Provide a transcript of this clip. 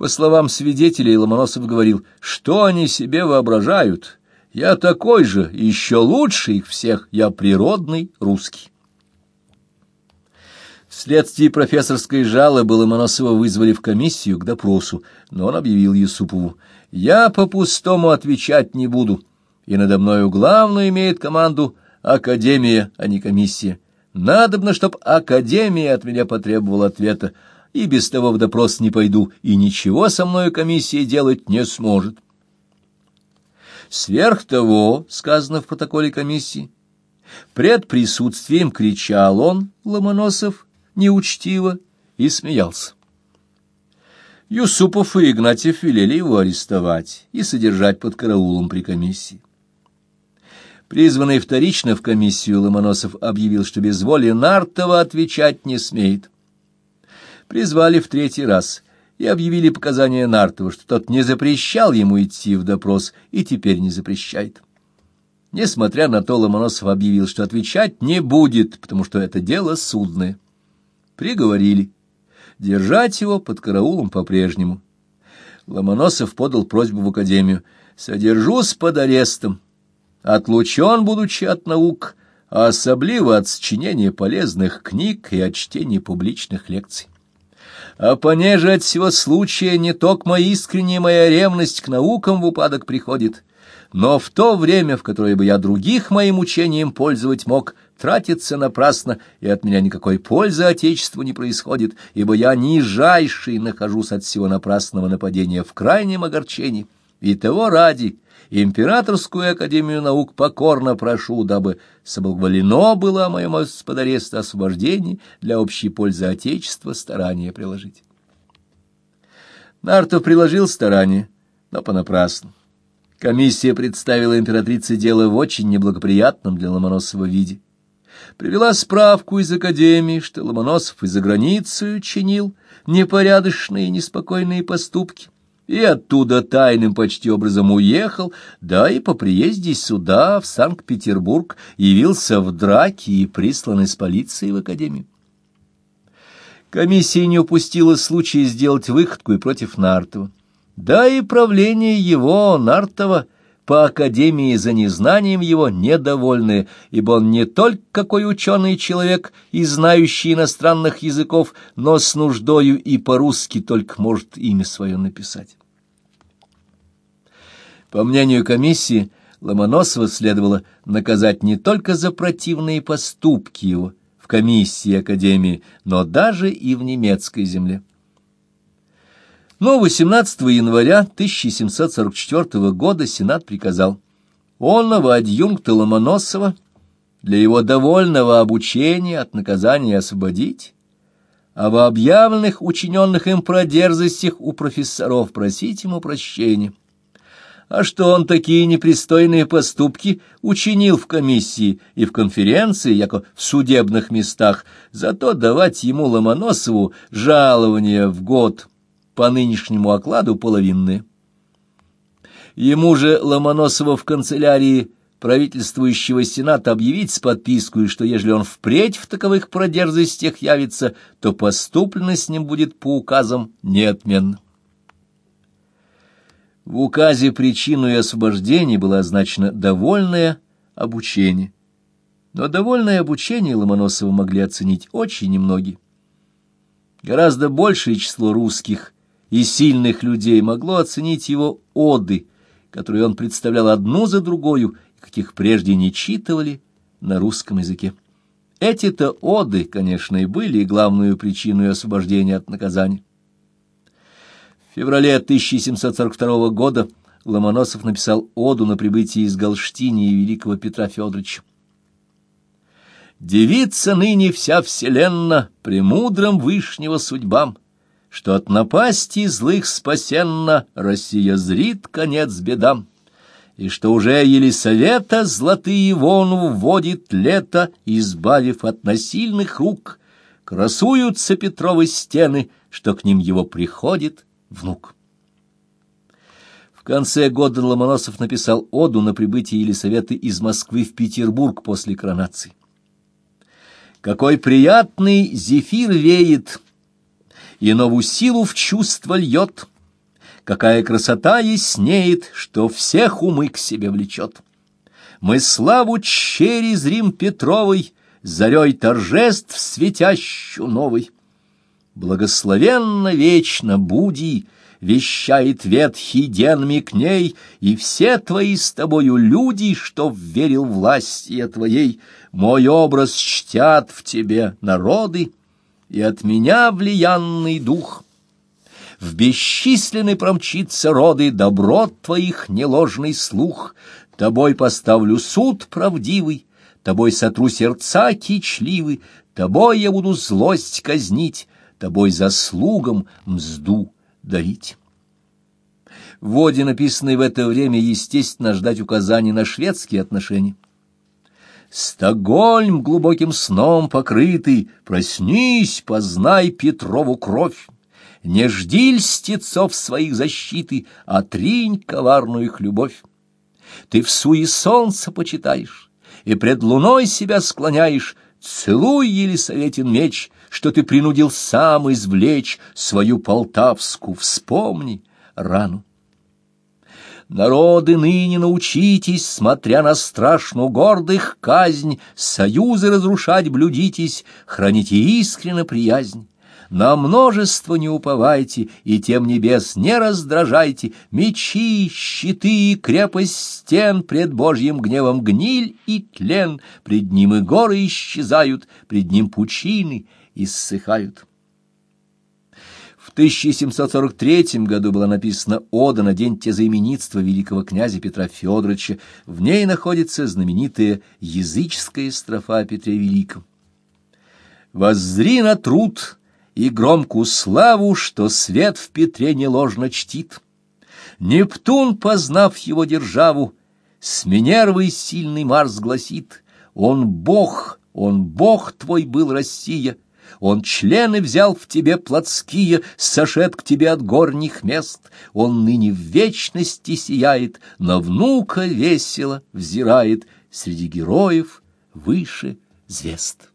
По словам свидетелей, Ломоносов говорил, что они себе воображают. Я такой же, еще лучше их всех, я природный русский. Вследствие профессорской жалобы Ломоносова вызвали в комиссию к допросу, но он объявил Юсупову, «Я по-пустому отвечать не буду, и надо мною главную имеет команду Академия, а не комиссия. Надобно, чтоб Академия от меня потребовала ответа, и без того в допрос не пойду, и ничего со мною комиссия делать не сможет». Сверх того, сказано в протоколе комиссии, пред присутствием кричал он, Ломоносов, неучтиво и смеялся. Юсупов и Игнатьев велели его арестовать и содержать под караулом при комиссии. Призванный вторично в комиссию Ломоносов объявил, что без воли Нартова отвечать не смеет. Призвали в третий раз и объявили показания Нартова, что тот не запрещал ему идти в допрос и теперь не запрещает. Несмотря на то, Ломоносов объявил, что отвечать не будет, потому что это дело судное приговорили. Держать его под караулом по-прежнему. Ломоносов подал просьбу в академию. «Содержусь под арестом. Отлучен, будучи от наук, а особливо от сочинения полезных книг и от чтения публичных лекций. А понеже от всего случая не только моя искренняя моя ревность к наукам в упадок приходит, но в то время, в которое бы я других моим учением пользовать мог, тратится напрасно, и от меня никакой пользы Отечеству не происходит, ибо я нижайший нахожусь от всего напрасного нападения в крайнем огорчении. И того ради Императорскую Академию Наук покорно прошу, дабы соблаговолено было о моем под арест освобождении для общей пользы Отечества старания приложить. Нартов приложил старание, но понапрасну. Комиссия представила императрице дело в очень неблагоприятном для Ломоносова виде. Привела справку из академии, что Ломоносов из-за границы чинил непорядочные и неспокойные поступки, и оттуда тайным почти образом уехал, да и по приезде сюда, в Санкт-Петербург, явился в драке и прислан из полиции в академию. Комиссия не упустила случая сделать выходку и против Нартова. Да и правление его, Нартова, по академии за незнанием его недовольны, ибо он не только какой ученый человек и знающий иностранных языков, но с нуждою и по-русски только может имя свое написать. По мнению комиссии, Ломоносова следовало наказать не только за противные поступки его в комиссии Академии, но даже и в немецкой земле. Но 18 января 1744 года Сенат приказал онного адъюнкта Ломоносова для его довольного обучения от наказания освободить, а в объявленных учиненных им продерзостях у профессоров просить ему прощения. А что он такие непристойные поступки учинил в комиссии и в конференции, яко в судебных местах, зато давать ему Ломоносову жалование в год по нынешнему окладу половинные. Ему же Ломоносова в канцелярии правительствующего сената объявить с подпиской, что ежели он впредь в таковых продерзостях явится, то поступлено с ним будет по указам неотменно. В указе причиной освобождения было означено «довольное обучение». Но довольное обучение Ломоносова могли оценить очень немногие. Гораздо большее число русских – и сильных людей могло оценить его оды, которые он представлял одну за другою, каких прежде не читывали на русском языке. Эти-то оды, конечно, и были главной причиной освобождения от наказания. Феврале 1742 года Ломоносов написал оду на прибытии из Галштини великого Петра Федоровича. «Девица ныне вся вселенна, премудром вышнего судьбам, что от напасти злых спасенна Россия зрит конец бедам, и что уже Елисавета золотые вону вводит лето, избавив от насильных рук, красуются Петровы стены, что к ним его приходит внук. В конце года Ломоносов написал оду на прибытие Елисаветы из Москвы в Петербург после коронации. Какой приятный зефир веет, и новую силу в чувство льет, какая красота яснеет, что всех умы к себе влечет. Мы славу через Рим Петровой, зарей торжеств светящую новой. Благословенно вечно буди, вещает ветхий ден к ней, и все твои с тобою люди, что верил власти твоей, мой образ чтят в тебе народы, и от меня влиянный дух. В бесчисленный промчится роды доброт твоих неложный слух, тобой поставлю суд правдивый, тобой сотру сердца кичливы, тобой я буду злость казнить, тобой заслугам мзду дарить. В воде, написанной в это время, естественно, ждать указаний на шведские отношения. Стокгольм глубоким сном покрытый, проснись, познай Петрову кровь. Не жди льстецов своих защиты, а тринь коварную их любовь. Ты в суе солнца почитаешь, и пред луной себя склоняешь, целуй, Елисаветин меч, что ты принудил сам извлечь свою полтавскую, вспомни рану. Народы ныне научитесь, смотря на страшную гордых казнь, союзы разрушать блюдитесь, храните искренно приязнь. На множество не уповайте, и тем небес не раздражайте. Мечи, щиты и крепость стен пред Божьим гневом гниль и тлен. Пред ним и горы исчезают, пред ним пучины иссыхают. В 1743 году была написана ода на день тезаименитства великого князя Петра Федоровича. В ней находится знаменитая языческая строфа о Петре Великом. «Воззри на труд и громкую славу, что свет в Петре не ложно чтит. Нептун, познав его державу, с Минервой сильный Марс гласит, «Он Бог, он Бог твой был, Россия». Он члены взял в тебе плотские, сошед к тебе от горних мест. Он ныне в вечности сияет, на внука весело взирает, среди героев выше звезд.